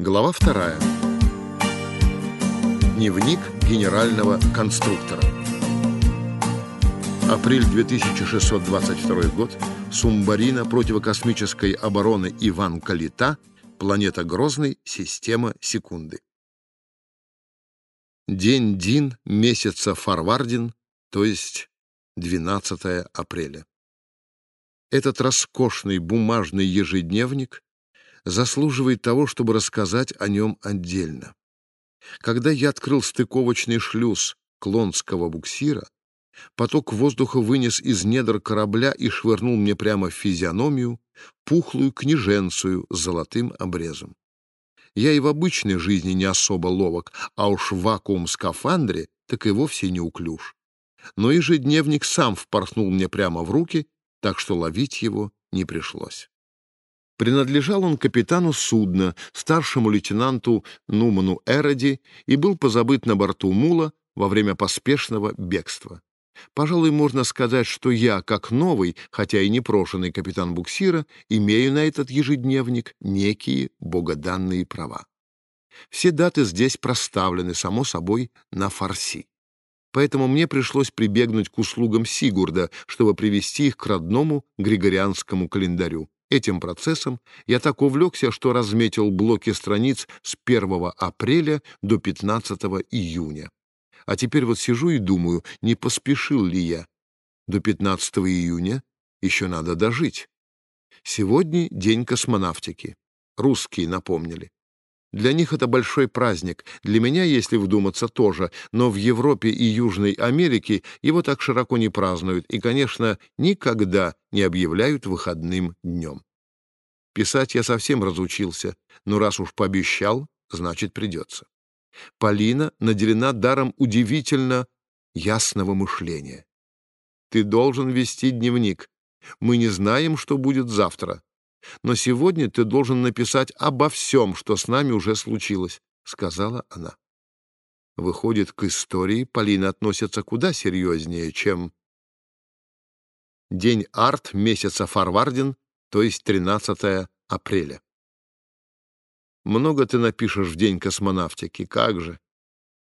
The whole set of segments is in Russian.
Глава вторая. Дневник генерального конструктора. Апрель 2622 год. Сумбарина противокосмической обороны Иван Калита. Планета Грозный. Система секунды. День Дин месяца Фарвардин, то есть 12 апреля. Этот роскошный бумажный ежедневник заслуживает того, чтобы рассказать о нем отдельно. Когда я открыл стыковочный шлюз Клонского буксира, поток воздуха вынес из недр корабля и швырнул мне прямо в физиономию пухлую княженцию с золотым обрезом. Я и в обычной жизни не особо ловок, а уж в вакуум-скафандре так и вовсе не уклюж. Но ежедневник сам впорхнул мне прямо в руки, так что ловить его не пришлось. Принадлежал он капитану судна, старшему лейтенанту Нуману Эроди, и был позабыт на борту мула во время поспешного бегства. Пожалуй, можно сказать, что я, как новый, хотя и непрошенный капитан буксира, имею на этот ежедневник некие богоданные права. Все даты здесь проставлены, само собой, на фарси. Поэтому мне пришлось прибегнуть к услугам Сигурда, чтобы привести их к родному григорианскому календарю. Этим процессом я так увлекся, что разметил блоки страниц с 1 апреля до 15 июня. А теперь вот сижу и думаю, не поспешил ли я. До 15 июня еще надо дожить. Сегодня день космонавтики. Русские напомнили. Для них это большой праздник, для меня, если вдуматься, тоже, но в Европе и Южной Америке его так широко не празднуют и, конечно, никогда не объявляют выходным днем. Писать я совсем разучился, но раз уж пообещал, значит, придется. Полина наделена даром удивительно ясного мышления. Ты должен вести дневник. Мы не знаем, что будет завтра. Но сегодня ты должен написать обо всем, что с нами уже случилось, — сказала она. Выходит, к истории Полина относится куда серьезнее, чем... День арт месяца Фарвардин, то есть 13 апреля. Много ты напишешь в день космонавтики, как же.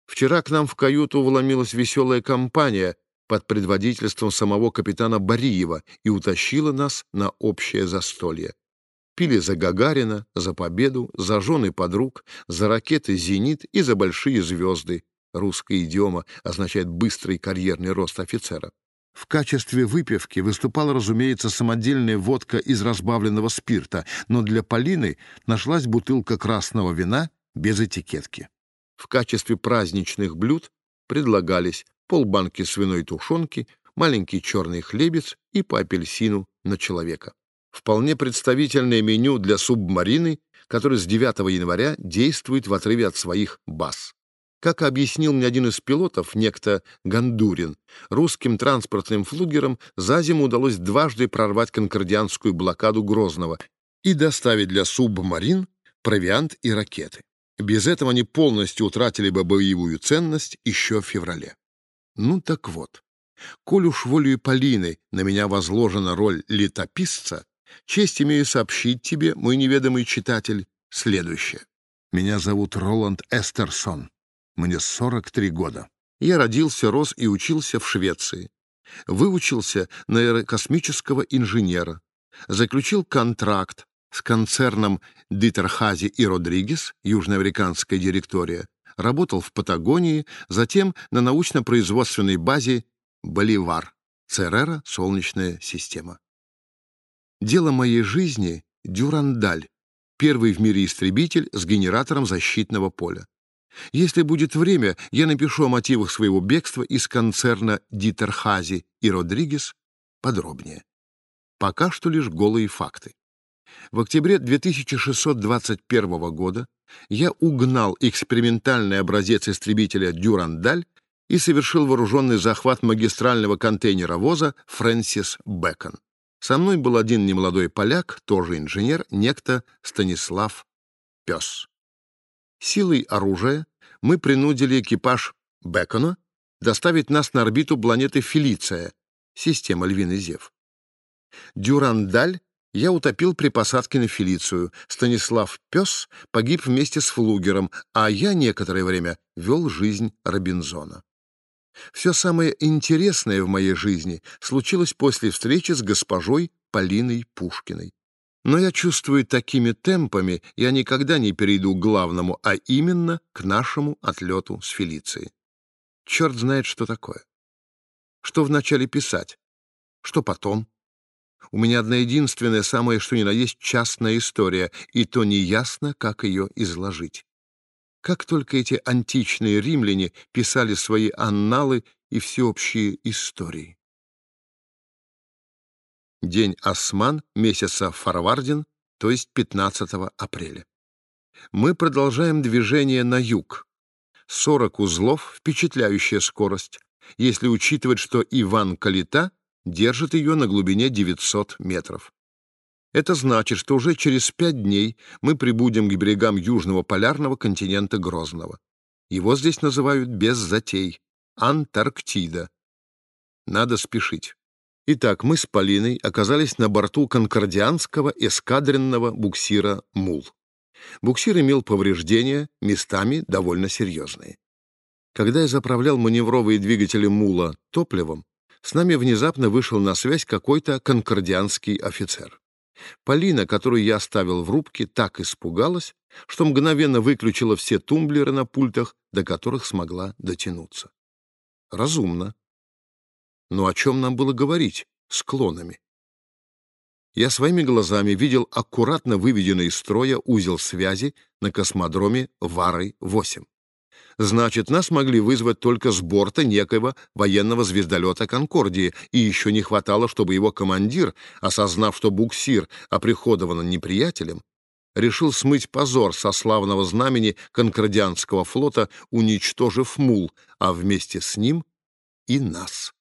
Вчера к нам в каюту вломилась веселая компания под предводительством самого капитана Бариева и утащила нас на общее застолье. Пили за Гагарина, за победу, за жены подруг, за ракеты «Зенит» и за большие звезды. Русская идиома означает быстрый карьерный рост офицера. В качестве выпивки выступала, разумеется, самодельная водка из разбавленного спирта, но для Полины нашлась бутылка красного вина без этикетки. В качестве праздничных блюд предлагались полбанки свиной тушенки, маленький черный хлебец и по апельсину на человека вполне представительное меню для субмарины, который с 9 января действует в отрыве от своих баз. Как объяснил мне один из пилотов, некто Гандурин, русским транспортным флугерам за зиму удалось дважды прорвать конкордианскую блокаду Грозного и доставить для субмарин провиант и ракеты. Без этого они полностью утратили бы боевую ценность еще в феврале. Ну так вот, коль уж волею Полины на меня возложена роль летописца, Честь имею сообщить тебе, мой неведомый читатель, следующее. Меня зовут Роланд Эстерсон. Мне 43 года. Я родился, рос и учился в Швеции. Выучился на аэрокосмического инженера. Заключил контракт с концерном Дитерхази и Родригес, южноамериканская директория. Работал в Патагонии, затем на научно-производственной базе Боливар, Церера, Солнечная система. Дело моей жизни — Дюрандаль, первый в мире истребитель с генератором защитного поля. Если будет время, я напишу о мотивах своего бегства из концерна Дитерхази и Родригес подробнее. Пока что лишь голые факты. В октябре 2621 года я угнал экспериментальный образец истребителя «Дюрандаль» и совершил вооруженный захват магистрального контейнеровоза «Фрэнсис Бэкон». Со мной был один немолодой поляк, тоже инженер, некто Станислав Пес. Силой оружия мы принудили экипаж Бекона доставить нас на орбиту планеты Фелиция, система Львиный Зев. Дюрандаль я утопил при посадке на Фелицию. Станислав Пес погиб вместе с Флугером, а я некоторое время вел жизнь Робинзона. Все самое интересное в моей жизни случилось после встречи с госпожой Полиной Пушкиной. Но я чувствую, такими темпами я никогда не перейду к главному, а именно к нашему отлету с Фелицией. Черт знает, что такое. Что вначале писать? Что потом? У меня одна единственная, самая что ни на есть, частная история, и то неясно, как ее изложить. Как только эти античные римляне писали свои анналы и всеобщие истории. День Осман месяца Фарвардин, то есть 15 апреля. Мы продолжаем движение на юг. 40 узлов, впечатляющая скорость, если учитывать, что Иван Калита держит ее на глубине 900 метров. Это значит, что уже через пять дней мы прибудем к берегам южного полярного континента Грозного. Его здесь называют без затей — Антарктида. Надо спешить. Итак, мы с Полиной оказались на борту конкордианского эскадренного буксира «Мул». Буксир имел повреждения, местами довольно серьезные. Когда я заправлял маневровые двигатели «Мула» топливом, с нами внезапно вышел на связь какой-то конкордианский офицер. Полина, которую я оставил в рубке, так испугалась, что мгновенно выключила все тумблеры на пультах, до которых смогла дотянуться. Разумно. Но о чем нам было говорить с клонами? Я своими глазами видел аккуратно выведенный из строя узел связи на космодроме Вары-8. Значит, нас могли вызвать только с борта некоего военного звездолета «Конкордии», и еще не хватало, чтобы его командир, осознав, что буксир оприходован неприятелем, решил смыть позор со славного знамени Конкордианского флота, уничтожив мул, а вместе с ним и нас.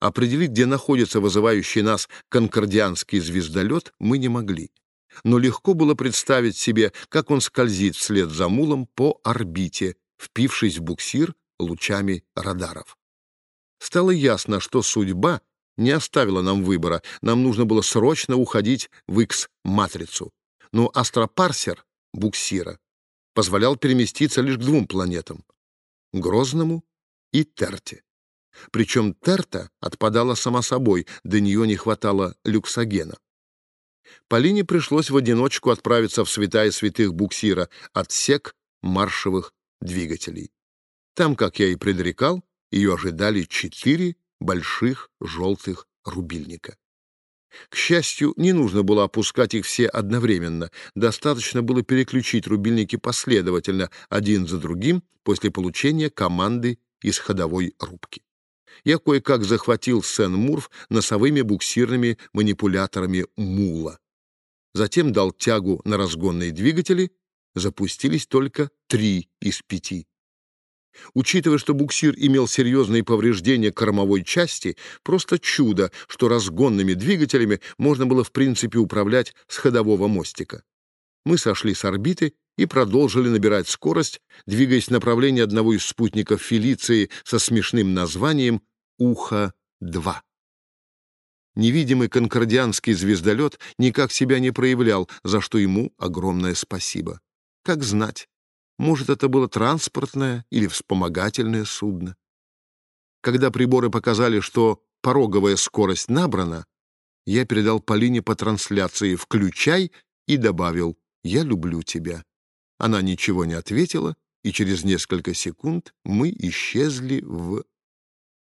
Определить, где находится вызывающий нас конкордианский звездолет, мы не могли но легко было представить себе, как он скользит вслед за мулом по орбите, впившись в буксир лучами радаров. Стало ясно, что судьба не оставила нам выбора, нам нужно было срочно уходить в X-матрицу. Но астропарсер буксира позволял переместиться лишь к двум планетам — Грозному и Терте. Причем Терта отпадала сама собой, до нее не хватало люксогена. Полине пришлось в одиночку отправиться в святая святых буксира, отсек маршевых двигателей. Там, как я и предрекал, ее ожидали четыре больших желтых рубильника. К счастью, не нужно было опускать их все одновременно, достаточно было переключить рубильники последовательно, один за другим, после получения команды из ходовой рубки. Я кое-как захватил Сен-Мурф носовыми буксирными манипуляторами Мула затем дал тягу на разгонные двигатели, запустились только три из пяти. Учитывая, что буксир имел серьезные повреждения кормовой части, просто чудо, что разгонными двигателями можно было в принципе управлять с ходового мостика. Мы сошли с орбиты и продолжили набирать скорость, двигаясь в направлении одного из спутников Фелиции со смешным названием «Ухо-2». Невидимый конкордианский звездолет никак себя не проявлял, за что ему огромное спасибо. Как знать, может, это было транспортное или вспомогательное судно. Когда приборы показали, что пороговая скорость набрана, я передал Полине по трансляции «Включай» и добавил «Я люблю тебя». Она ничего не ответила, и через несколько секунд мы исчезли в...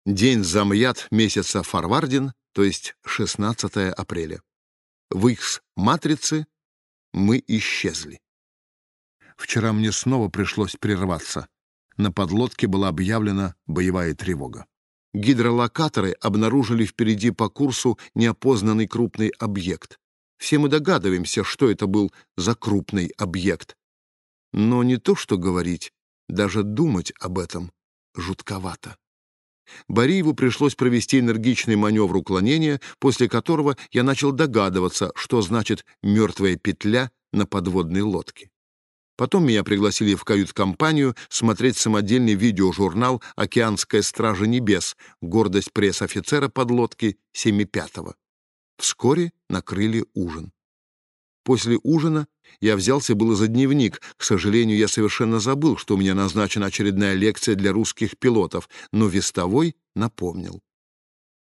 День замят месяца Фарвардин то есть 16 апреля. В X-матрице мы исчезли. Вчера мне снова пришлось прерваться. На подлодке была объявлена боевая тревога. Гидролокаторы обнаружили впереди по курсу неопознанный крупный объект. Все мы догадываемся, что это был за крупный объект. Но не то что говорить, даже думать об этом жутковато. Бариеву пришлось провести энергичный маневр уклонения, после которого я начал догадываться, что значит «мертвая петля» на подводной лодке. Потом меня пригласили в кают-компанию смотреть самодельный видеожурнал «Океанская стража небес», гордость пресс-офицера подлодки 75-го. Вскоре накрыли ужин. После ужина я взялся было за дневник. К сожалению, я совершенно забыл, что у меня назначена очередная лекция для русских пилотов, но вестовой напомнил.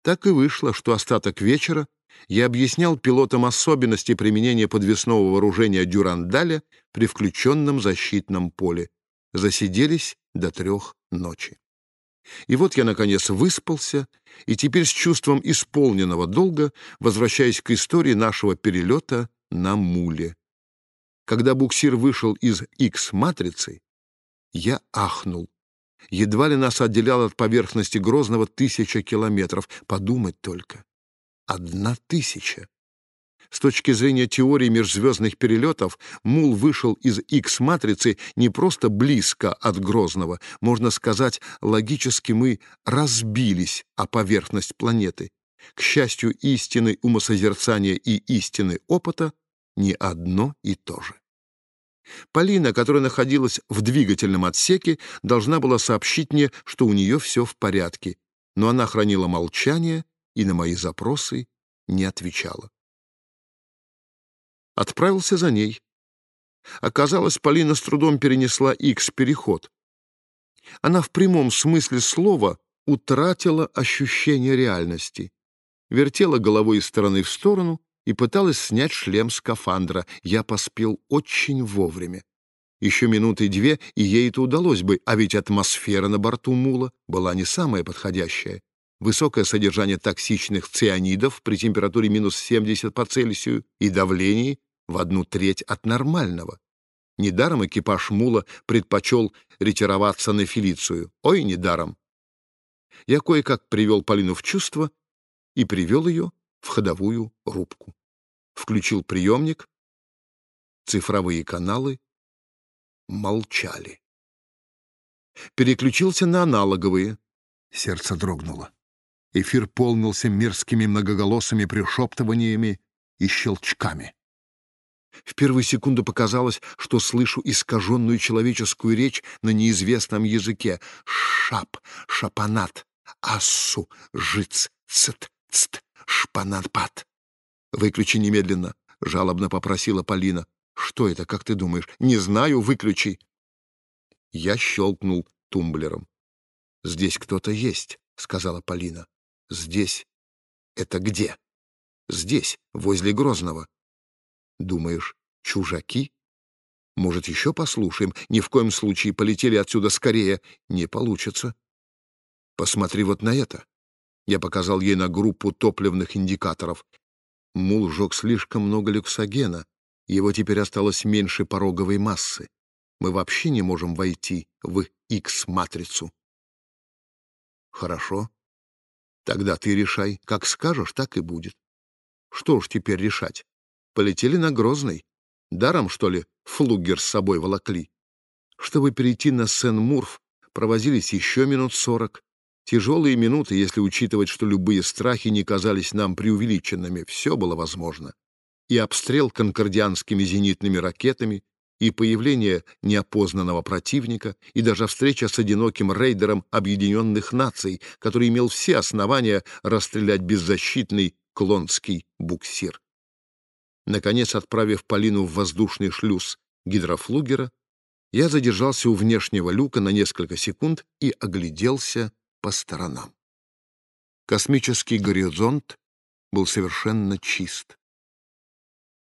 Так и вышло, что остаток вечера я объяснял пилотам особенности применения подвесного вооружения «Дюрандаля» при включенном защитном поле. Засиделись до трех ночи. И вот я, наконец, выспался, и теперь с чувством исполненного долга возвращаюсь к истории нашего перелета на муле. Когда буксир вышел из X-матрицы, я ахнул. Едва ли нас отделял от поверхности Грозного тысяча километров. Подумать только. Одна тысяча. С точки зрения теории межзвездных перелетов, Мул вышел из X-матрицы не просто близко от Грозного. Можно сказать, логически мы разбились о поверхность планеты. К счастью, истины умосозерцания и истины опыта не одно и то же. Полина, которая находилась в двигательном отсеке, должна была сообщить мне, что у нее все в порядке, но она хранила молчание и на мои запросы не отвечала. Отправился за ней. Оказалось, Полина с трудом перенесла X-переход. Она в прямом смысле слова утратила ощущение реальности, вертела головой из стороны в сторону и пыталась снять шлем скафандра. Я поспел очень вовремя. Еще минуты две, и ей это удалось бы, а ведь атмосфера на борту мула была не самая подходящая. Высокое содержание токсичных цианидов при температуре минус 70 по Цельсию и давлении в одну треть от нормального. Недаром экипаж мула предпочел ретироваться на Фелицию. Ой, недаром. Я кое-как привел Полину в чувство и привел ее в ходовую рубку. Включил приемник. Цифровые каналы молчали. Переключился на аналоговые. Сердце дрогнуло. Эфир полнился мерзкими многоголосыми пришептываниями и щелчками. В первую секунду показалось, что слышу искаженную человеческую речь на неизвестном языке. Шап, шапанат, ассу, жиц, цт, цт, шпанатпат. «Выключи немедленно», — жалобно попросила Полина. «Что это, как ты думаешь?» «Не знаю, выключи». Я щелкнул тумблером. «Здесь кто-то есть», — сказала Полина. «Здесь? Это где?» «Здесь, возле Грозного». «Думаешь, чужаки?» «Может, еще послушаем? Ни в коем случае полетели отсюда скорее. Не получится». «Посмотри вот на это». Я показал ей на группу топливных индикаторов. Мул сжег слишком много люксогена. Его теперь осталось меньше пороговой массы. Мы вообще не можем войти в X-матрицу. Хорошо. Тогда ты решай. Как скажешь, так и будет. Что ж теперь решать? Полетели на Грозный. Даром, что ли, флугер с собой волокли? Чтобы перейти на Сен-Мурф, провозились еще минут сорок. Тяжелые минуты, если учитывать, что любые страхи не казались нам преувеличенными, все было возможно. И обстрел конкордианскими зенитными ракетами, и появление неопознанного противника, и даже встреча с одиноким рейдером Объединенных Наций, который имел все основания расстрелять беззащитный клонский буксир. Наконец, отправив Полину в воздушный шлюз гидрофлугера, я задержался у внешнего люка на несколько секунд и огляделся по сторонам. Космический горизонт был совершенно чист.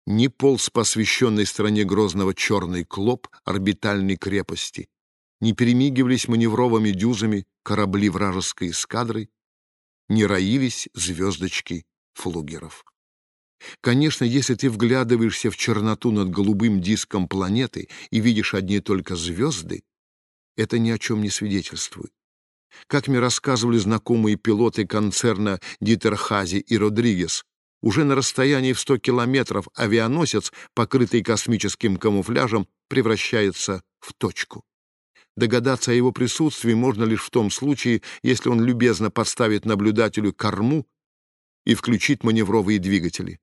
Не полз по освещенной стране Грозного черный клоп орбитальной крепости, не перемигивались маневровыми дюзами корабли вражеской эскадры, не роились звездочки флугеров. Конечно, если ты вглядываешься в черноту над голубым диском планеты и видишь одни только звезды, это ни о чем не свидетельствует. Как мне рассказывали знакомые пилоты концерна Дитерхази и Родригес, уже на расстоянии в 100 километров авианосец, покрытый космическим камуфляжем, превращается в точку. Догадаться о его присутствии можно лишь в том случае, если он любезно подставит наблюдателю корму и включит маневровые двигатели.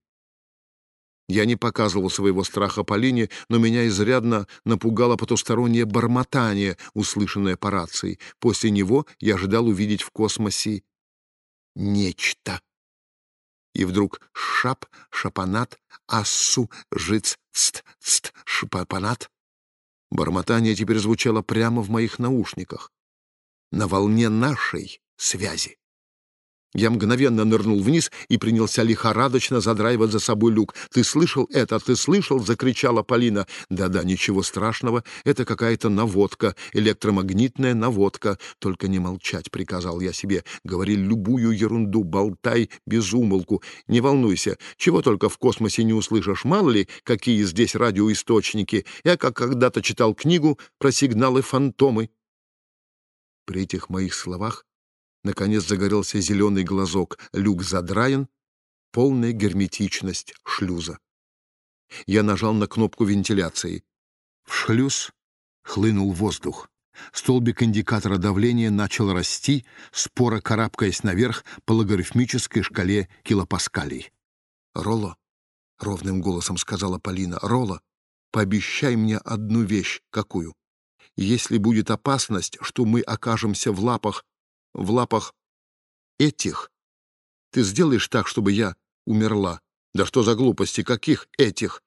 Я не показывал своего страха Полине, но меня изрядно напугало потустороннее бормотание, услышанное по рации. После него я ожидал увидеть в космосе нечто. И вдруг шап, шапанат, ассу, жиц, ст, ст, шапанат. Бормотание теперь звучало прямо в моих наушниках, на волне нашей связи. Я мгновенно нырнул вниз и принялся лихорадочно задраивать за собой люк. «Ты слышал это? Ты слышал?» — закричала Полина. «Да-да, ничего страшного. Это какая-то наводка, электромагнитная наводка. Только не молчать», — приказал я себе. «Говори любую ерунду, болтай без умолку. Не волнуйся, чего только в космосе не услышишь. Мало ли, какие здесь радиоисточники. Я как когда-то читал книгу про сигналы-фантомы». При этих моих словах Наконец загорелся зеленый глазок. Люк задраен. Полная герметичность шлюза. Я нажал на кнопку вентиляции. В шлюз хлынул воздух. Столбик индикатора давления начал расти, споро карабкаясь наверх по логарифмической шкале килопаскалей. «Ролло», — ровным голосом сказала Полина, — «Ролло, пообещай мне одну вещь. Какую? Если будет опасность, что мы окажемся в лапах в лапах этих. Ты сделаешь так, чтобы я умерла. Да что за глупости, каких этих?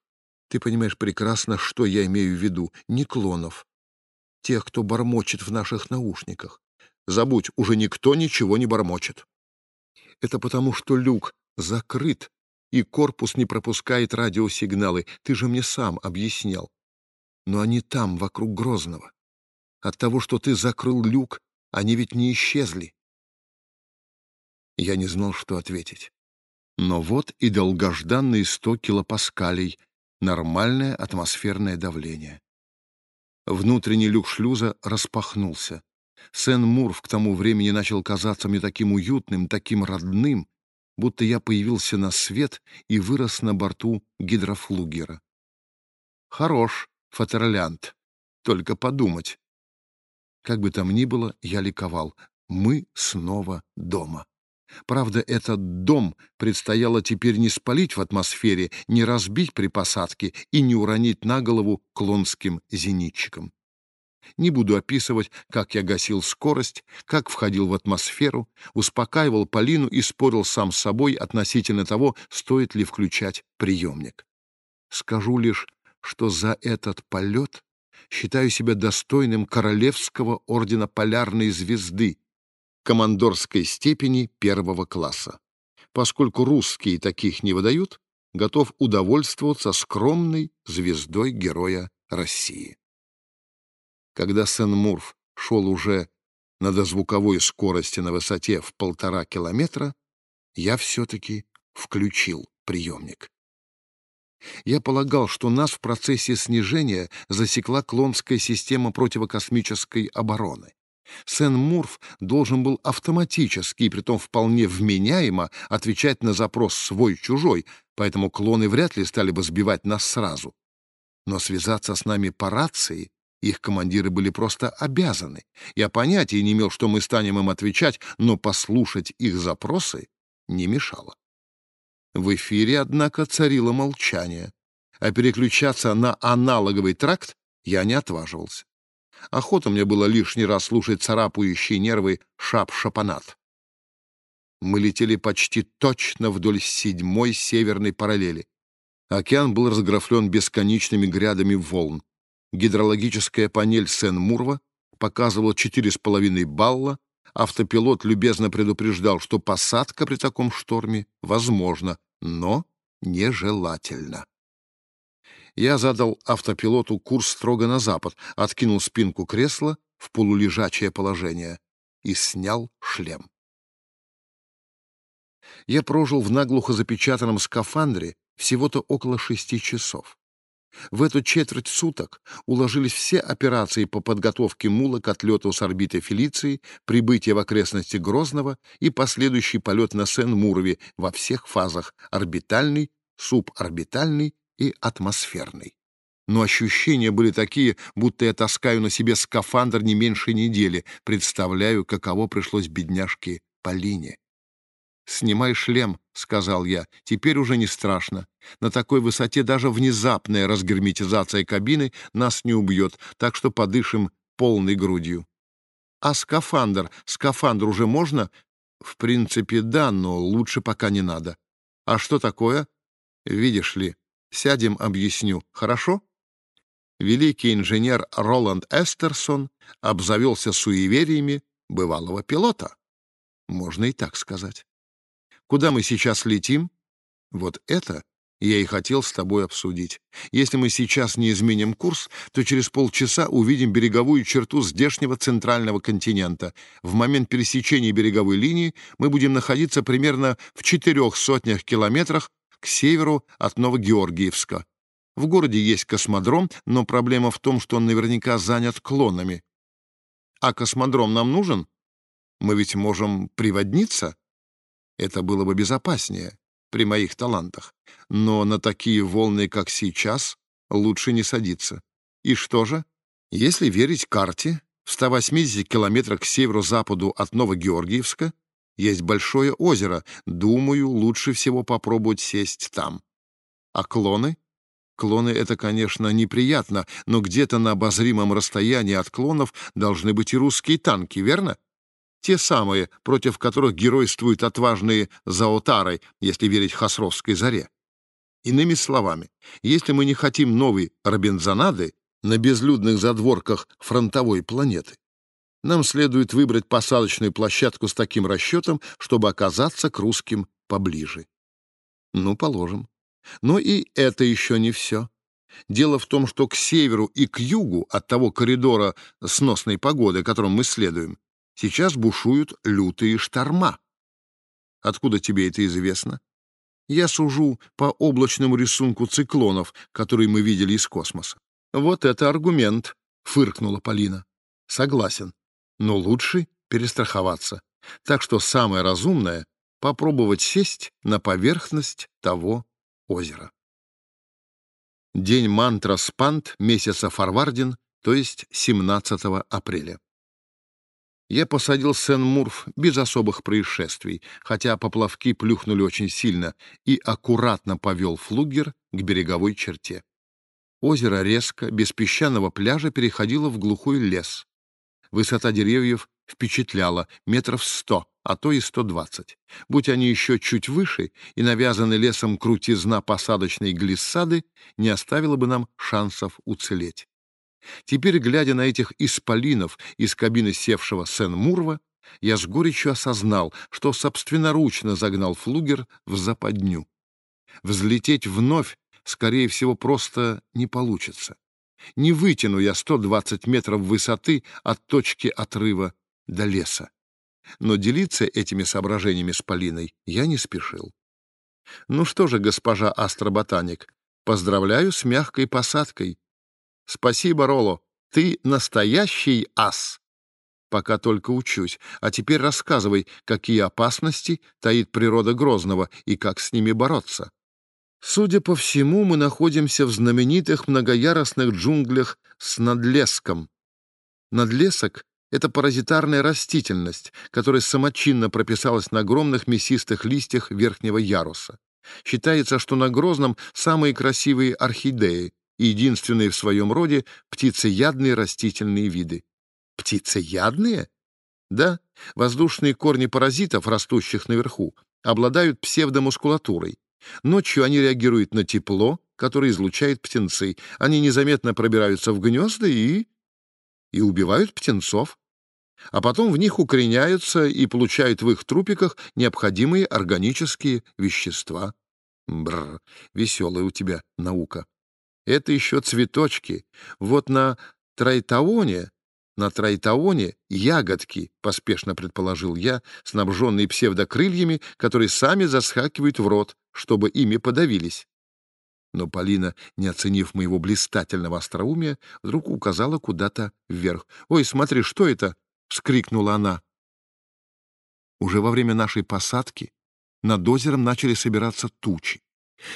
Ты понимаешь прекрасно, что я имею в виду. Не клонов. Тех, кто бормочет в наших наушниках. Забудь, уже никто ничего не бормочет. Это потому, что люк закрыт, и корпус не пропускает радиосигналы. Ты же мне сам объяснял. Но они там, вокруг Грозного. От того, что ты закрыл люк, они ведь не исчезли. Я не знал, что ответить. Но вот и долгожданные сто килопаскалей, нормальное атмосферное давление. Внутренний люк шлюза распахнулся. Сен-Мурф к тому времени начал казаться мне таким уютным, таким родным, будто я появился на свет и вырос на борту гидрофлугера. Хорош, Фатерлянт, только подумать. Как бы там ни было, я ликовал. Мы снова дома. Правда, этот дом предстояло теперь не спалить в атмосфере, не разбить при посадке и не уронить на голову клонским зенитчикам. Не буду описывать, как я гасил скорость, как входил в атмосферу, успокаивал Полину и спорил сам с собой относительно того, стоит ли включать приемник. Скажу лишь, что за этот полет считаю себя достойным Королевского ордена Полярной звезды, командорской степени первого класса. Поскольку русские таких не выдают, готов удовольствоваться скромной звездой Героя России. Когда Сен-Мурф шел уже на дозвуковой скорости на высоте в полтора километра, я все-таки включил приемник. Я полагал, что нас в процессе снижения засекла клонская система противокосмической обороны. Сен-Мурф должен был автоматически, и притом вполне вменяемо, отвечать на запрос свой-чужой, поэтому клоны вряд ли стали бы сбивать нас сразу. Но связаться с нами по рации их командиры были просто обязаны. Я понятия не имел, что мы станем им отвечать, но послушать их запросы не мешало. В эфире, однако, царило молчание, а переключаться на аналоговый тракт я не отваживался. Охота мне было лишний раз слушать царапающие нервы шап-шапанат. Мы летели почти точно вдоль седьмой северной параллели. Океан был разграфлен бесконечными грядами волн. Гидрологическая панель Сен-Мурва показывала 4,5 балла, Автопилот любезно предупреждал, что посадка при таком шторме возможна, но нежелательна. Я задал автопилоту курс строго на запад, откинул спинку кресла в полулежачее положение и снял шлем. Я прожил в наглухо запечатанном скафандре всего-то около шести часов. В эту четверть суток уложились все операции по подготовке мула к отлету с орбиты Фелиции, прибытие в окрестности Грозного и последующий полет на Сен-Мурове во всех фазах — орбитальный, суборбитальный и атмосферный. Но ощущения были такие, будто я таскаю на себе скафандр не меньше недели, представляю, каково пришлось бедняжке Полине. «Снимай шлем», — сказал я. «Теперь уже не страшно. На такой высоте даже внезапная разгерметизация кабины нас не убьет, так что подышим полной грудью». «А скафандр? Скафандр уже можно?» «В принципе, да, но лучше пока не надо. А что такое? Видишь ли, сядем, объясню. Хорошо? Великий инженер Роланд Эстерсон обзавелся суевериями бывалого пилота. Можно и так сказать. Куда мы сейчас летим? Вот это я и хотел с тобой обсудить. Если мы сейчас не изменим курс, то через полчаса увидим береговую черту здешнего центрального континента. В момент пересечения береговой линии мы будем находиться примерно в четырех сотнях километрах к северу от Новогеоргиевска. В городе есть космодром, но проблема в том, что он наверняка занят клонами. А космодром нам нужен? Мы ведь можем приводниться. Это было бы безопаснее при моих талантах. Но на такие волны, как сейчас, лучше не садиться. И что же? Если верить карте, в 180 километрах к северо-западу от Новогеоргиевска есть большое озеро. Думаю, лучше всего попробовать сесть там. А клоны? Клоны — это, конечно, неприятно, но где-то на обозримом расстоянии от клонов должны быть и русские танки, верно? Те самые, против которых геройствуют отважные заотары, если верить Хасровской заре. Иными словами, если мы не хотим новой Робинзонады на безлюдных задворках фронтовой планеты, нам следует выбрать посадочную площадку с таким расчетом, чтобы оказаться к русским поближе. Ну, положим. Но и это еще не все. Дело в том, что к северу и к югу от того коридора сносной погоды, которым мы следуем, Сейчас бушуют лютые шторма. Откуда тебе это известно? Я сужу по облачному рисунку циклонов, которые мы видели из космоса. Вот это аргумент, фыркнула Полина. Согласен, но лучше перестраховаться. Так что самое разумное — попробовать сесть на поверхность того озера. День мантра Спант месяца Фарвардин, то есть 17 апреля я посадил Сен-Мурф без особых происшествий, хотя поплавки плюхнули очень сильно, и аккуратно повел флугер к береговой черте. Озеро резко, без песчаного пляжа, переходило в глухой лес. Высота деревьев впечатляла метров сто, а то и сто двадцать. Будь они еще чуть выше, и навязанный лесом крутизна посадочной глиссады не оставила бы нам шансов уцелеть. Теперь, глядя на этих исполинов из кабины севшего Сен-Мурва, я с горечью осознал, что собственноручно загнал флугер в западню. Взлететь вновь, скорее всего, просто не получится. Не вытяну я 120 метров высоты от точки отрыва до леса. Но делиться этими соображениями с Полиной я не спешил. Ну что же, госпожа астроботаник, поздравляю с мягкой посадкой, Спасибо, Роло. Ты настоящий ас. Пока только учусь. А теперь рассказывай, какие опасности таит природа Грозного и как с ними бороться. Судя по всему, мы находимся в знаменитых многоярусных джунглях с надлеском. Надлесок — это паразитарная растительность, которая самочинно прописалась на огромных мясистых листьях верхнего яруса. Считается, что на Грозном самые красивые орхидеи, единственные в своем роде птицеядные растительные виды. Птицеядные? Да, воздушные корни паразитов, растущих наверху, обладают псевдомускулатурой. Ночью они реагируют на тепло, которое излучают птенцы. Они незаметно пробираются в гнезда и... и убивают птенцов. А потом в них укореняются и получают в их трупиках необходимые органические вещества. Бррр, веселая у тебя наука. Это еще цветочки. Вот на Трайтаоне, на Трайтаоне ягодки, поспешно предположил я, снабженные псевдокрыльями, которые сами заскакивают в рот, чтобы ими подавились. Но Полина, не оценив моего блистательного остроумия, вдруг указала куда-то вверх. «Ой, смотри, что это?» — вскрикнула она. Уже во время нашей посадки над озером начали собираться тучи.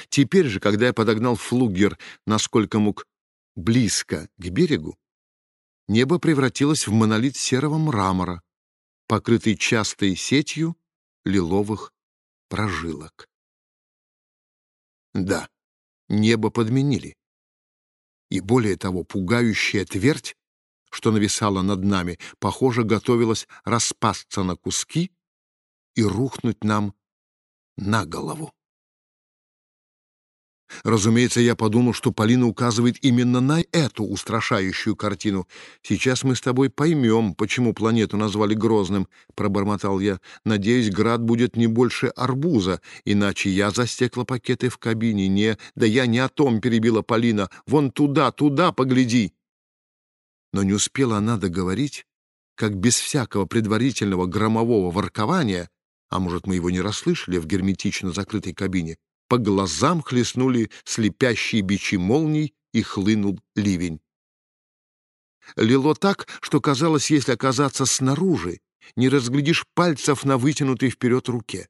Теперь же, когда я подогнал флугер, насколько мог, близко к берегу, небо превратилось в монолит серого мрамора, покрытый частой сетью лиловых прожилок. Да, небо подменили. И более того, пугающая твердь, что нависала над нами, похоже, готовилась распасться на куски и рухнуть нам на голову. Разумеется, я подумал, что Полина указывает именно на эту устрашающую картину. «Сейчас мы с тобой поймем, почему планету назвали Грозным», — пробормотал я. «Надеюсь, град будет не больше арбуза, иначе я за стеклопакеты в кабине. Не, да я не о том», — перебила Полина. «Вон туда, туда погляди». Но не успела она договорить, как без всякого предварительного громового воркования, а может, мы его не расслышали в герметично закрытой кабине, по глазам хлестнули слепящие бичи молний и хлынул ливень. Лило так, что казалось, если оказаться снаружи, не разглядишь пальцев на вытянутой вперед руке.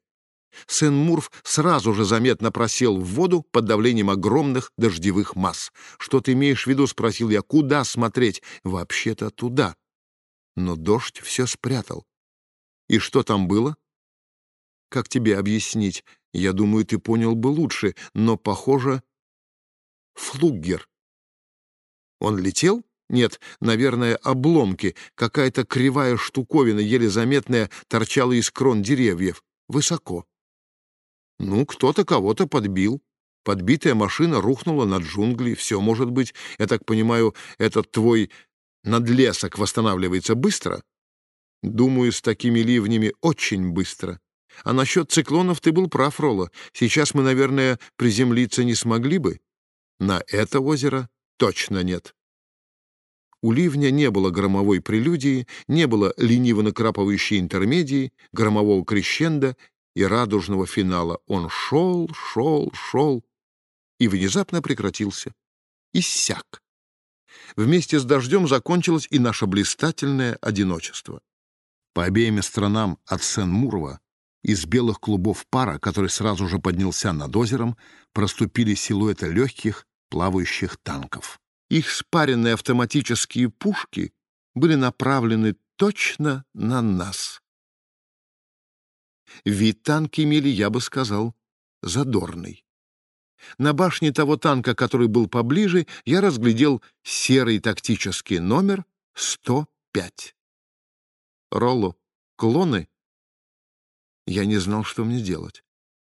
Сен-Мурф сразу же заметно просел в воду под давлением огромных дождевых масс. «Что ты имеешь в виду?» — спросил я. «Куда смотреть?» «Вообще-то туда». Но дождь все спрятал. «И что там было?» «Как тебе объяснить? Я думаю, ты понял бы лучше, но, похоже, флуггер. Он летел? Нет, наверное, обломки. Какая-то кривая штуковина, еле заметная, торчала из крон деревьев. Высоко. Ну, кто-то кого-то подбил. Подбитая машина рухнула над джунгли. Все может быть. Я так понимаю, этот твой надлесок восстанавливается быстро? Думаю, с такими ливнями очень быстро. А насчет циклонов ты был прав, Ролла. Сейчас мы, наверное, приземлиться не смогли бы. На это озеро точно нет. У ливня не было громовой прелюдии, не было лениво накрапывающей интермедии, громового крещенда и радужного финала. Он шел, шел, шел и внезапно прекратился. Иссяк. Вместе с дождем закончилось и наше блистательное одиночество. По обеим сторонам от Сен-Мурова из белых клубов пара, который сразу же поднялся над озером, проступили силуэты легких плавающих танков. Их спаренные автоматические пушки были направлены точно на нас. Вид танки имели, я бы сказал, задорный. На башне того танка, который был поближе, я разглядел серый тактический номер 105. Ролло, клоны я не знал, что мне делать.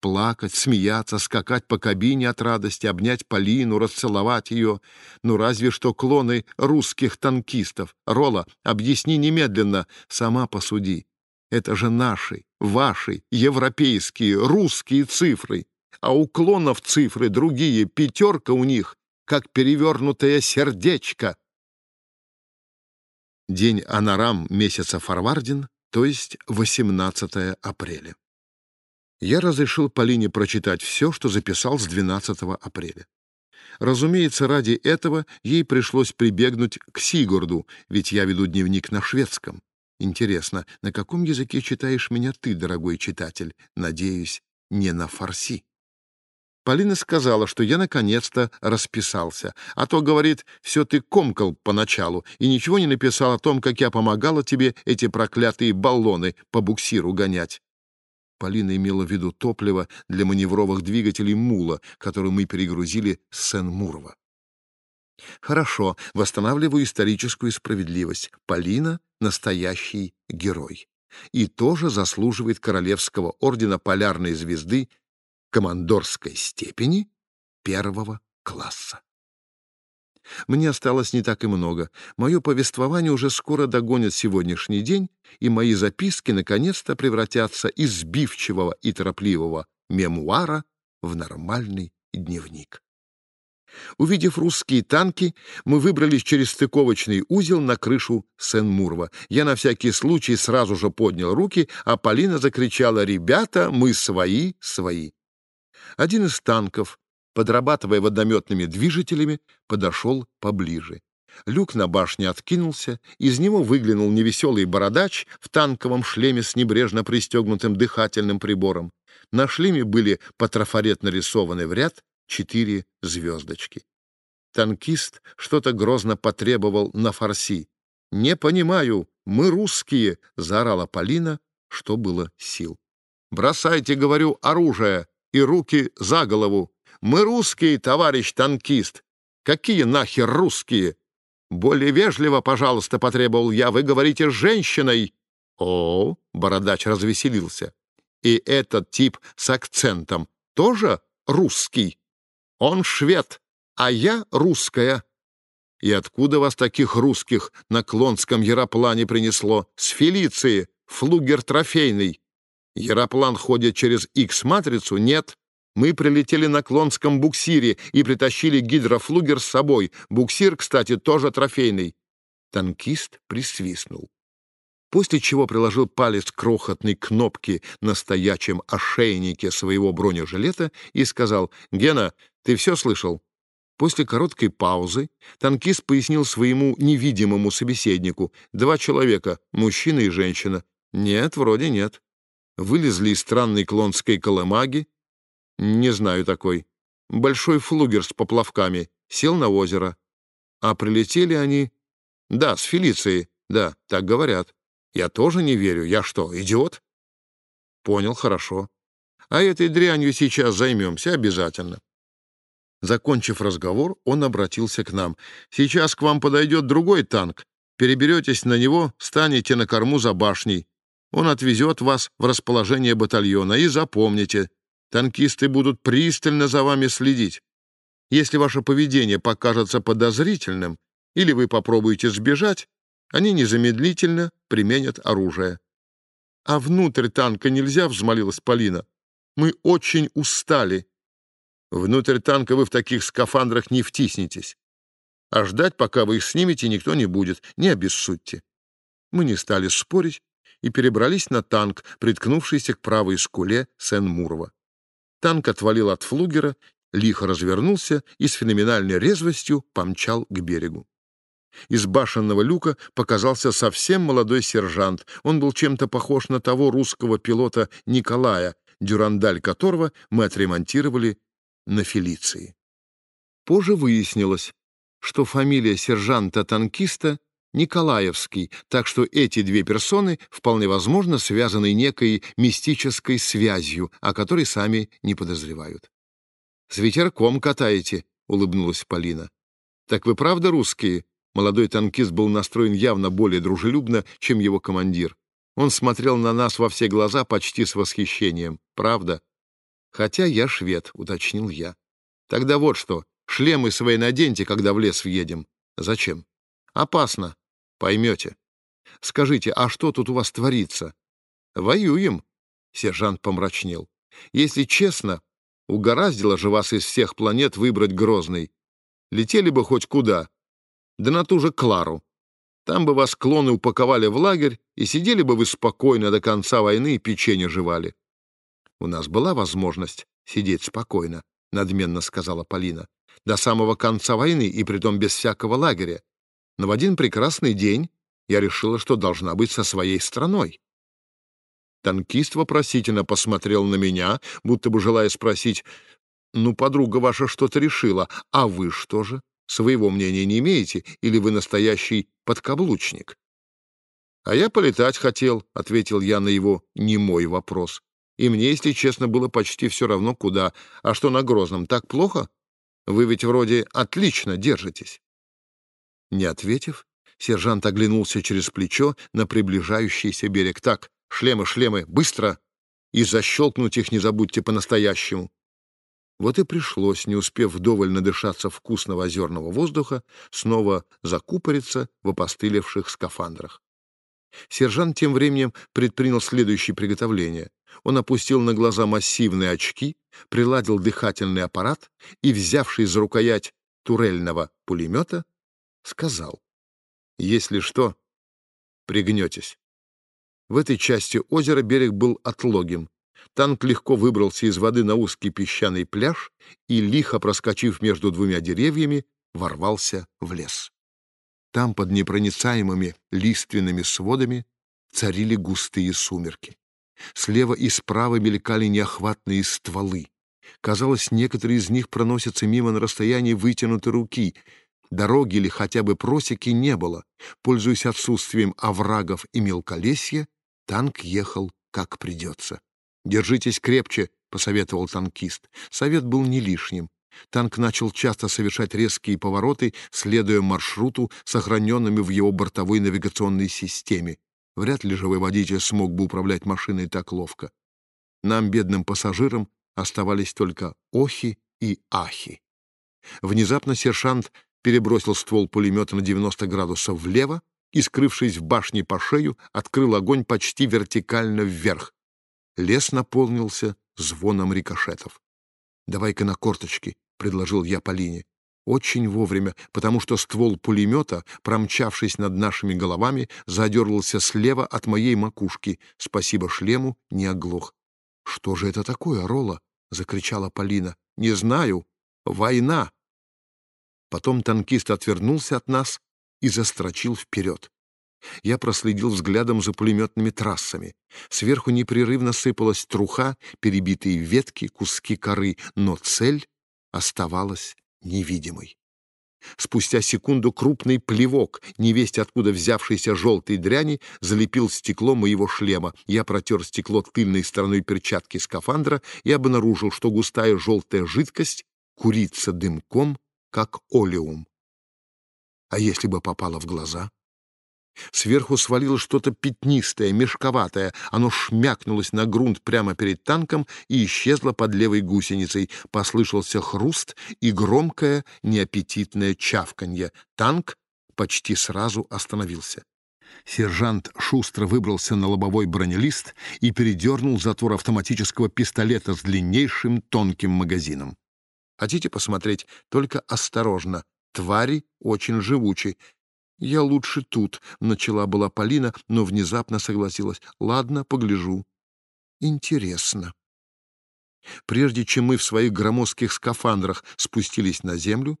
Плакать, смеяться, скакать по кабине от радости, обнять Полину, расцеловать ее. Ну, разве что клоны русских танкистов. Рола, объясни немедленно, сама посуди. Это же наши, ваши, европейские, русские цифры. А у клонов цифры другие, пятерка у них, как перевернутое сердечко. День Анарам месяца Фарвардин то есть 18 апреля. Я разрешил Полине прочитать все, что записал с 12 апреля. Разумеется, ради этого ей пришлось прибегнуть к Сигурду, ведь я веду дневник на шведском. Интересно, на каком языке читаешь меня ты, дорогой читатель? Надеюсь, не на фарси. Полина сказала, что я наконец-то расписался. А то, говорит, все ты комкал поначалу и ничего не написал о том, как я помогала тебе эти проклятые баллоны по буксиру гонять. Полина имела в виду топливо для маневровых двигателей «Мула», которую мы перегрузили с Сен-Мурова. Хорошо, восстанавливаю историческую справедливость. Полина — настоящий герой. И тоже заслуживает Королевского ордена Полярной звезды командорской степени первого класса. Мне осталось не так и много. Мое повествование уже скоро догонит сегодняшний день, и мои записки наконец-то превратятся из сбивчивого и торопливого мемуара в нормальный дневник. Увидев русские танки, мы выбрались через стыковочный узел на крышу Сен-Мурва. Я на всякий случай сразу же поднял руки, а Полина закричала «Ребята, мы свои, свои!» Один из танков, подрабатывая водометными движителями, подошел поближе. Люк на башне откинулся, из него выглянул невеселый бородач в танковом шлеме с небрежно пристегнутым дыхательным прибором. На шлеме были по трафарет нарисованы в ряд четыре звездочки. Танкист что-то грозно потребовал на фарси. «Не понимаю, мы русские!» — заорала Полина, что было сил. «Бросайте, говорю, оружие!» И руки за голову. Мы русские, товарищ танкист. Какие нахер русские? Более вежливо, пожалуйста, потребовал я. Вы говорите с женщиной. О, бородач развеселился. И этот тип с акцентом тоже русский? Он швед, а я русская. И откуда вас таких русских на Клонском Яроплане принесло? С Фелиции, флугер трофейный. Яроплан ходит через X-матрицу? Нет. Мы прилетели на Клонском буксире и притащили гидрофлугер с собой. Буксир, кстати, тоже трофейный. Танкист присвистнул. После чего приложил палец к крохотной кнопке на стоячем ошейнике своего бронежилета и сказал, «Гена, ты все слышал?» После короткой паузы танкист пояснил своему невидимому собеседнику. Два человека, мужчина и женщина. Нет, вроде нет. Вылезли из странной клонской колымаги. Не знаю такой. Большой флугер с поплавками. Сел на озеро. А прилетели они... Да, с Фелицией. Да, так говорят. Я тоже не верю. Я что, идиот? Понял, хорошо. А этой дрянью сейчас займемся обязательно. Закончив разговор, он обратился к нам. «Сейчас к вам подойдет другой танк. Переберетесь на него, станете на корму за башней. Он отвезет вас в расположение батальона. И запомните, танкисты будут пристально за вами следить. Если ваше поведение покажется подозрительным или вы попробуете сбежать, они незамедлительно применят оружие». «А внутрь танка нельзя?» — взмолилась Полина. «Мы очень устали». Внутрь танка вы в таких скафандрах не втиснетесь. А ждать, пока вы их снимете, никто не будет. Не обессудьте. Мы не стали спорить и перебрались на танк, приткнувшийся к правой скуле Сен-Мурова. Танк отвалил от флугера, лихо развернулся и с феноменальной резвостью помчал к берегу. Из башенного люка показался совсем молодой сержант. Он был чем-то похож на того русского пилота Николая, дюрандаль которого мы отремонтировали на Фелиции. Позже выяснилось, что фамилия сержанта-танкиста Николаевский, так что эти две персоны вполне возможно связаны некой мистической связью, о которой сами не подозревают. «С ветерком катаете», — улыбнулась Полина. «Так вы правда русские?» Молодой танкист был настроен явно более дружелюбно, чем его командир. Он смотрел на нас во все глаза почти с восхищением. «Правда?» «Хотя я швед», — уточнил я. «Тогда вот что, шлемы свои наденьте, когда в лес въедем». «Зачем?» «Опасно. Поймете. Скажите, а что тут у вас творится?» «Воюем», — сержант помрачнел. «Если честно, угораздило же вас из всех планет выбрать Грозный. Летели бы хоть куда. Да на ту же Клару. Там бы вас клоны упаковали в лагерь, и сидели бы вы спокойно до конца войны и печенье жевали. «У нас была возможность сидеть спокойно», — надменно сказала Полина, «до самого конца войны и притом без всякого лагеря. Но в один прекрасный день я решила, что должна быть со своей страной». Танкист вопросительно посмотрел на меня, будто бы желая спросить, «Ну, подруга ваша что-то решила, а вы что же? Своего мнения не имеете, или вы настоящий подкаблучник?» «А я полетать хотел», — ответил я на его немой вопрос. И мне, если честно, было почти все равно, куда. А что на Грозном, так плохо? Вы ведь вроде отлично держитесь. Не ответив, сержант оглянулся через плечо на приближающийся берег. Так, шлемы, шлемы, быстро! И защелкнуть их не забудьте по-настоящему. Вот и пришлось, не успев вдоволь надышаться вкусного озерного воздуха, снова закупориться в опостылевших скафандрах. Сержант тем временем предпринял следующее приготовление. Он опустил на глаза массивные очки, приладил дыхательный аппарат и, взявший за рукоять турельного пулемета, сказал, «Если что, пригнетесь». В этой части озера берег был отлогим. Танк легко выбрался из воды на узкий песчаный пляж и, лихо проскочив между двумя деревьями, ворвался в лес. Там, под непроницаемыми лиственными сводами, царили густые сумерки. Слева и справа мелькали неохватные стволы. Казалось, некоторые из них проносятся мимо на расстоянии вытянутой руки. Дороги или хотя бы просеки не было. Пользуясь отсутствием оврагов и мелколесья, танк ехал как придется. «Держитесь крепче», — посоветовал танкист. Совет был не лишним. Танк начал часто совершать резкие повороты, следуя маршруту, сохраненными в его бортовой навигационной системе. Вряд ли живой водитель смог бы управлять машиной так ловко. Нам, бедным пассажирам, оставались только охи и ахи. Внезапно сержант перебросил ствол пулемета на 90 градусов влево и, скрывшись в башне по шею, открыл огонь почти вертикально вверх. Лес наполнился звоном рикошетов. «Давай-ка на корточки», — предложил я Полине. Очень вовремя, потому что ствол пулемета, промчавшись над нашими головами, задергался слева от моей макушки. Спасибо шлему, не оглох. «Что же это такое, Ролла?» — закричала Полина. «Не знаю. Война!» Потом танкист отвернулся от нас и застрочил вперед. Я проследил взглядом за пулеметными трассами. Сверху непрерывно сыпалась труха, перебитые ветки, куски коры, но цель оставалась невидимой. Спустя секунду крупный плевок, невесть откуда взявшейся желтой дряни, залепил стекло моего шлема. Я протер стекло тыльной стороной перчатки скафандра и обнаружил, что густая желтая жидкость курится дымком, как олеум. А если бы попало в глаза? Сверху свалилось что-то пятнистое, мешковатое. Оно шмякнулось на грунт прямо перед танком и исчезло под левой гусеницей. Послышался хруст и громкое, неаппетитное чавканье. Танк почти сразу остановился. Сержант шустро выбрался на лобовой бронелист и передернул затвор автоматического пистолета с длиннейшим тонким магазином. «Хотите посмотреть? Только осторожно. Твари очень живучи. «Я лучше тут», — начала была Полина, но внезапно согласилась. «Ладно, погляжу». «Интересно». Прежде чем мы в своих громоздких скафандрах спустились на землю,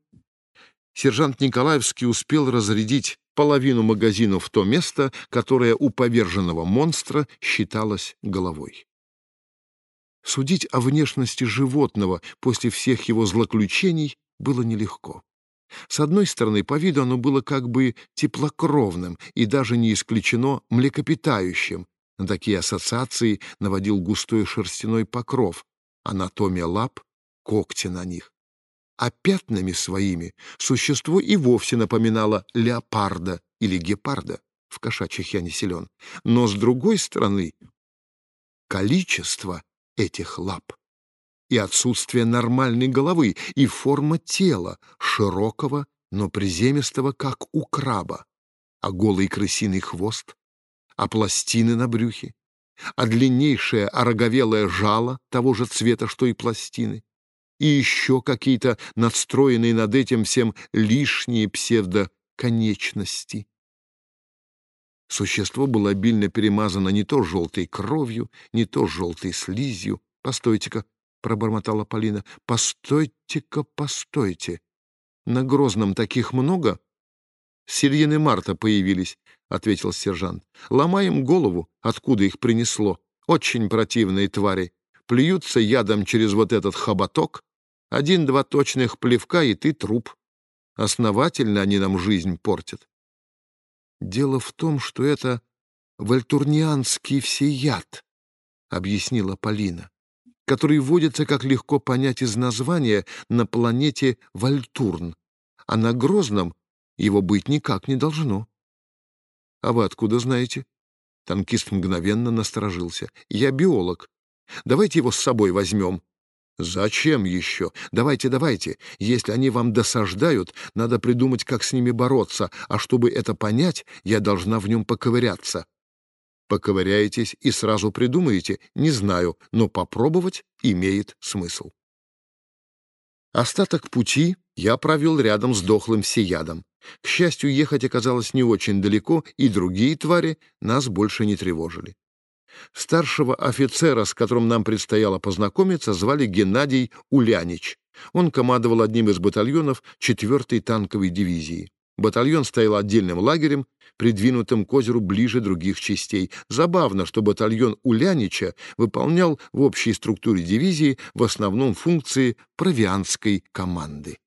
сержант Николаевский успел разрядить половину магазина в то место, которое у поверженного монстра считалось головой. Судить о внешности животного после всех его злоключений было нелегко. С одной стороны, по виду оно было как бы теплокровным и даже не исключено млекопитающим. На такие ассоциации наводил густой шерстяной покров, анатомия лап, когти на них. А пятнами своими существо и вовсе напоминало леопарда или гепарда, в кошачьих я не силен. Но с другой стороны, количество этих лап. И отсутствие нормальной головы, и форма тела, широкого, но приземистого, как у краба, а голый крысиный хвост, а пластины на брюхе, а длиннейшее ороговелое жало того же цвета, что и пластины, и еще какие-то надстроенные над этим всем лишние псевдоконечности. Существо было обильно перемазано не то желтой кровью, не то желтой слизью. Постойте-ка, — пробормотала Полина. «Постойте-ка, постойте. На Грозном таких много?» «Сельины Марта появились», — ответил сержант. «Ломаем голову, откуда их принесло. Очень противные твари. Плюются ядом через вот этот хоботок. Один-два точных плевка, и ты труп. Основательно они нам жизнь портят». «Дело в том, что это вальтурнианский всеяд», — объяснила Полина который вводится, как легко понять из названия, на планете Вальтурн, а на Грозном его быть никак не должно. А вы откуда знаете? Танкист мгновенно насторожился. Я биолог. Давайте его с собой возьмем. Зачем еще? Давайте, давайте. Если они вам досаждают, надо придумать, как с ними бороться, а чтобы это понять, я должна в нем поковыряться. Поковыряетесь и сразу придумаете, не знаю, но попробовать имеет смысл. Остаток пути я провел рядом с дохлым всеядом. К счастью, ехать оказалось не очень далеко, и другие твари нас больше не тревожили. Старшего офицера, с которым нам предстояло познакомиться, звали Геннадий Улянич. Он командовал одним из батальонов 4-й танковой дивизии. Батальон стоял отдельным лагерем, придвинутым к озеру ближе других частей. Забавно, что батальон Улянича выполнял в общей структуре дивизии в основном функции провианской команды.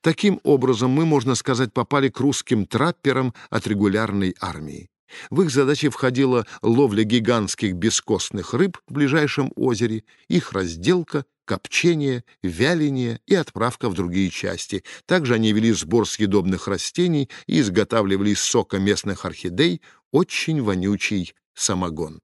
Таким образом, мы, можно сказать, попали к русским трапперам от регулярной армии. В их задачи входила ловля гигантских бескостных рыб в ближайшем озере, их разделка, копчение, вяление и отправка в другие части. Также они вели сбор съедобных растений и изготавливали из сока местных орхидей очень вонючий самогон.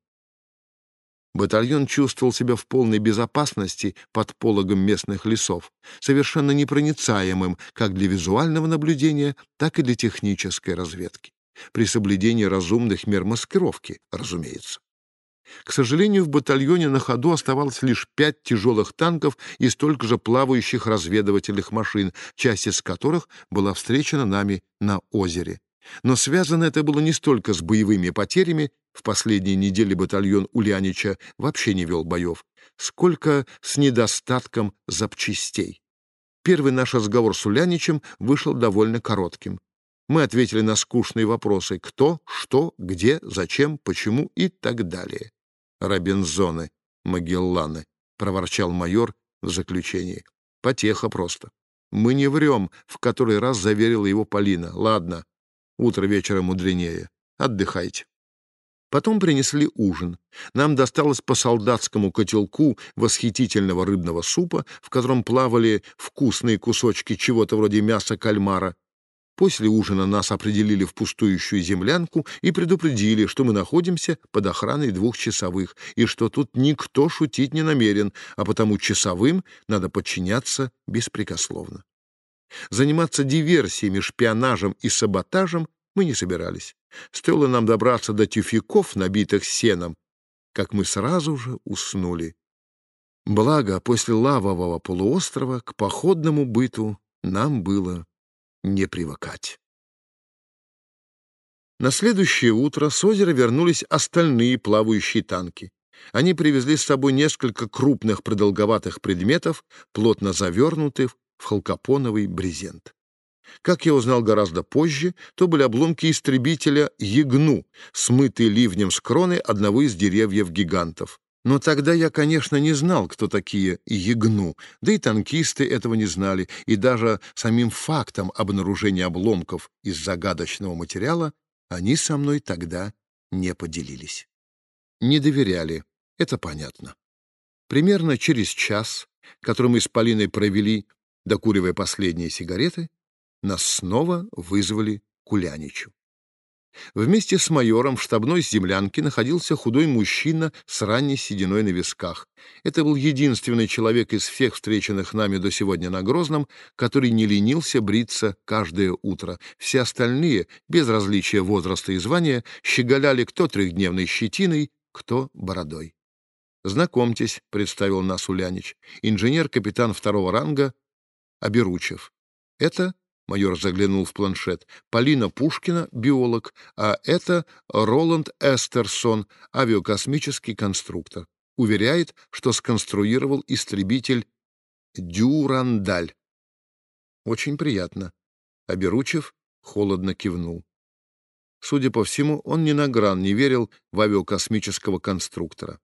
Батальон чувствовал себя в полной безопасности под пологом местных лесов, совершенно непроницаемым как для визуального наблюдения, так и для технической разведки. При соблюдении разумных мер маскировки, разумеется. К сожалению, в батальоне на ходу оставалось лишь пять тяжелых танков и столько же плавающих разведывательных машин, часть из которых была встречена нами на озере. Но связано это было не столько с боевыми потерями, в последние недели батальон Ульянича вообще не вел боев, сколько с недостатком запчастей. Первый наш разговор с Ульяничем вышел довольно коротким. Мы ответили на скучные вопросы «кто», «что», «где», «зачем», «почему» и так далее. «Робинзоны, Магелланы», — проворчал майор в заключении. «Потеха просто. Мы не врем», — в который раз заверила его Полина. «Ладно, утро вечера мудренее. Отдыхайте». Потом принесли ужин. Нам досталось по солдатскому котелку восхитительного рыбного супа, в котором плавали вкусные кусочки чего-то вроде мяса кальмара. После ужина нас определили в пустующую землянку и предупредили, что мы находимся под охраной двух часовых, и что тут никто шутить не намерен, а потому часовым надо подчиняться беспрекословно. Заниматься диверсиями, шпионажем и саботажем мы не собирались. Стоило нам добраться до тюфяков, набитых сеном, как мы сразу же уснули. Благо, после лавового полуострова к походному быту нам было не привыкать. На следующее утро с озера вернулись остальные плавающие танки. Они привезли с собой несколько крупных продолговатых предметов, плотно завернутых в халкопоновый брезент. Как я узнал гораздо позже, то были обломки истребителя «Ягну», смытые ливнем с кроны одного из деревьев-гигантов. Но тогда я, конечно, не знал, кто такие «Ягну», да и танкисты этого не знали, и даже самим фактом обнаружения обломков из загадочного материала они со мной тогда не поделились. Не доверяли, это понятно. Примерно через час, который мы с Полиной провели, докуривая последние сигареты, нас снова вызвали к Уляничу. Вместе с майором в штабной землянке находился худой мужчина с ранней сединой на висках. Это был единственный человек из всех встреченных нами до сегодня на Грозном, который не ленился бриться каждое утро. Все остальные, без различия возраста и звания, щеголяли кто трехдневной щетиной, кто бородой. «Знакомьтесь», — представил нас Улянич, — инженер-капитан второго ранга Аберучев. Это Майор заглянул в планшет. Полина Пушкина, биолог, а это Роланд Эстерсон, авиакосмический конструктор. Уверяет, что сконструировал истребитель Дюрандаль. Очень приятно. А Беручев холодно кивнул. Судя по всему, он ни на гран не верил в авиакосмического конструктора.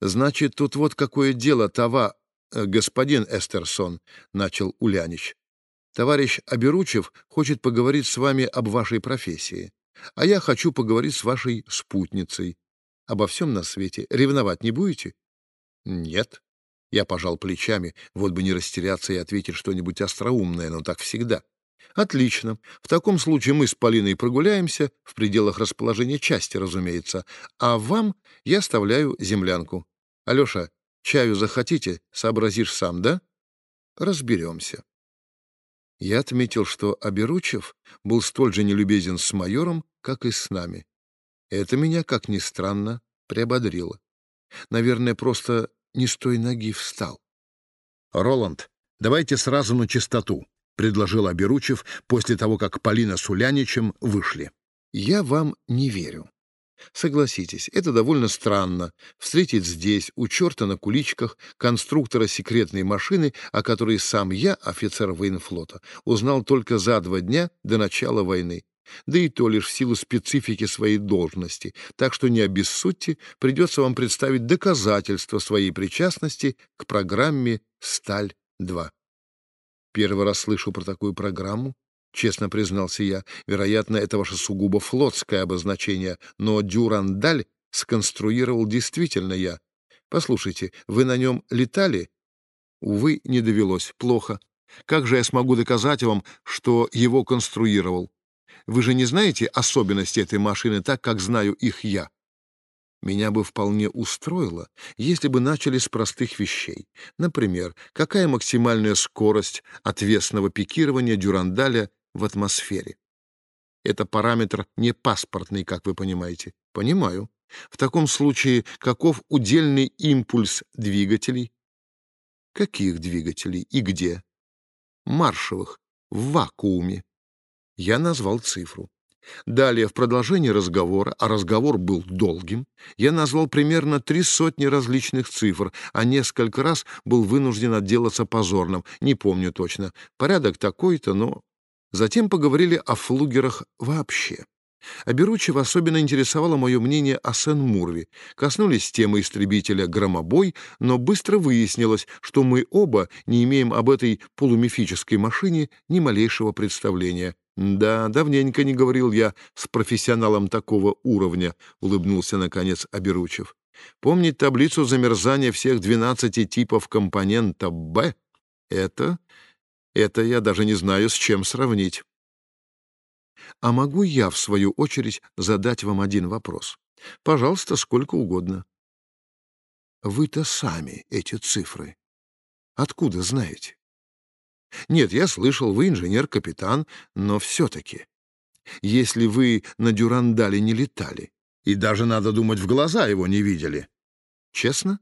«Значит, тут вот какое дело, Това, э, господин Эстерсон», — начал Улянич. Товарищ Аберучев хочет поговорить с вами об вашей профессии, а я хочу поговорить с вашей спутницей. Обо всем на свете. Ревновать не будете? Нет. Я пожал плечами, вот бы не растеряться и ответить что-нибудь остроумное, но так всегда. Отлично. В таком случае мы с Полиной прогуляемся, в пределах расположения части, разумеется, а вам я оставляю землянку. Алеша, чаю захотите, сообразишь сам, да? Разберемся. Я отметил, что Аберучев был столь же нелюбезен с майором, как и с нами. Это меня, как ни странно, приободрило. Наверное, просто не с той ноги встал. «Роланд, давайте сразу на чистоту», — предложил Аберучев после того, как Полина с Уляничем вышли. «Я вам не верю. Согласитесь, это довольно странно — встретить здесь, у черта на куличках, конструктора секретной машины, о которой сам я, офицер военфлота, узнал только за два дня до начала войны. Да и то лишь в силу специфики своей должности, так что не обессудьте, придется вам представить доказательства своей причастности к программе «Сталь-2». Первый раз слышу про такую программу, — честно признался я. «Вероятно, это ваше сугубо флотское обозначение, но дюрандаль сконструировал действительно я. Послушайте, вы на нем летали?» «Увы, не довелось. Плохо. Как же я смогу доказать вам, что его конструировал? Вы же не знаете особенности этой машины так, как знаю их я?» меня бы вполне устроило, если бы начали с простых вещей. Например, какая максимальная скорость отвесного пикирования дюрандаля в атмосфере? Это параметр не паспортный, как вы понимаете. Понимаю. В таком случае, каков удельный импульс двигателей? Каких двигателей и где? Маршевых, в вакууме. Я назвал цифру. Далее, в продолжении разговора, а разговор был долгим, я назвал примерно три сотни различных цифр, а несколько раз был вынужден отделаться позорным, не помню точно. Порядок такой-то, но... Затем поговорили о флугерах вообще. А особенно интересовало мое мнение о Сен-Мурве. Коснулись темы истребителя «Громобой», но быстро выяснилось, что мы оба не имеем об этой полумифической машине ни малейшего представления. «Да, давненько не говорил я с профессионалом такого уровня», — улыбнулся, наконец, Аберучев. «Помнить таблицу замерзания всех 12 типов компонента «Б» — это... это я даже не знаю, с чем сравнить». А могу я, в свою очередь, задать вам один вопрос? Пожалуйста, сколько угодно. Вы-то сами эти цифры откуда знаете? Нет, я слышал, вы инженер-капитан, но все-таки. Если вы на Дюрандале не летали, и даже, надо думать, в глаза его не видели. Честно?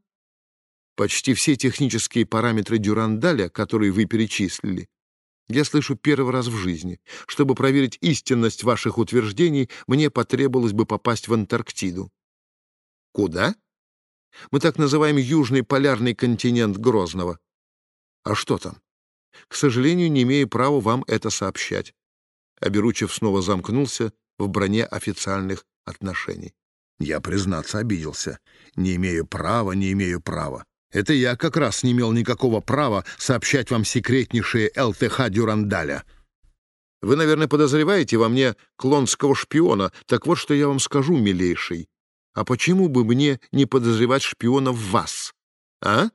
Почти все технические параметры Дюрандаля, которые вы перечислили, я слышу первый раз в жизни. Чтобы проверить истинность ваших утверждений, мне потребовалось бы попасть в Антарктиду. Куда? Мы так называем Южный полярный континент Грозного. А что там? К сожалению, не имею права вам это сообщать. Аберучев снова замкнулся в броне официальных отношений. Я, признаться, обиделся. Не имею права, не имею права. Это я как раз не имел никакого права сообщать вам секретнейшие ЛТХ Дюрандаля. Вы, наверное, подозреваете во мне клонского шпиона. Так вот, что я вам скажу, милейший. А почему бы мне не подозревать шпиона в вас? А?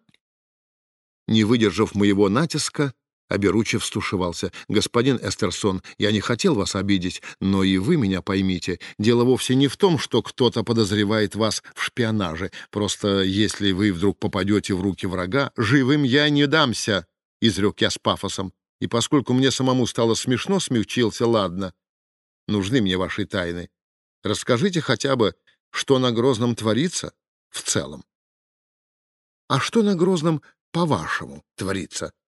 Не выдержав моего натиска, Аберучев стушевался. «Господин Эстерсон, я не хотел вас обидеть, но и вы меня поймите. Дело вовсе не в том, что кто-то подозревает вас в шпионаже. Просто если вы вдруг попадете в руки врага, живым я не дамся», — изрек я с пафосом. И поскольку мне самому стало смешно, смягчился, ладно. Нужны мне ваши тайны. Расскажите хотя бы, что на Грозном творится в целом. А что на Грозном, по-вашему, творится? —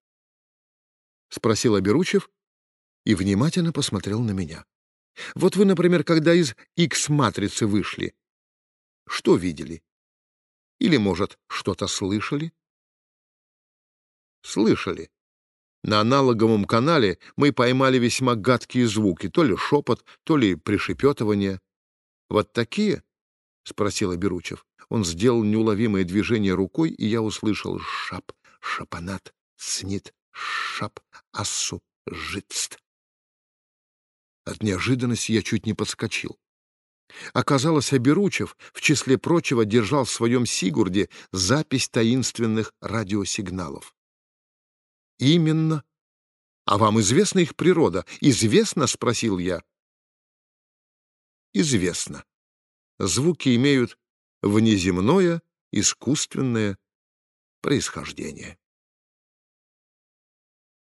спросил Аберучев и внимательно посмотрел на меня. «Вот вы, например, когда из X-матрицы вышли, что видели? Или, может, что-то слышали?» «Слышали. На аналоговом канале мы поймали весьма гадкие звуки, то ли шепот, то ли пришепетывание. Вот такие?» — спросил Аберучев. Он сделал неуловимое движение рукой, и я услышал «шап», «шапанат», «снит», шап ассу житст. От неожиданности я чуть не подскочил. Оказалось, Аберучев, в числе прочего, держал в своем Сигурде запись таинственных радиосигналов. «Именно. А вам известна их природа? Известно?» — спросил я. «Известно. Звуки имеют внеземное, искусственное происхождение».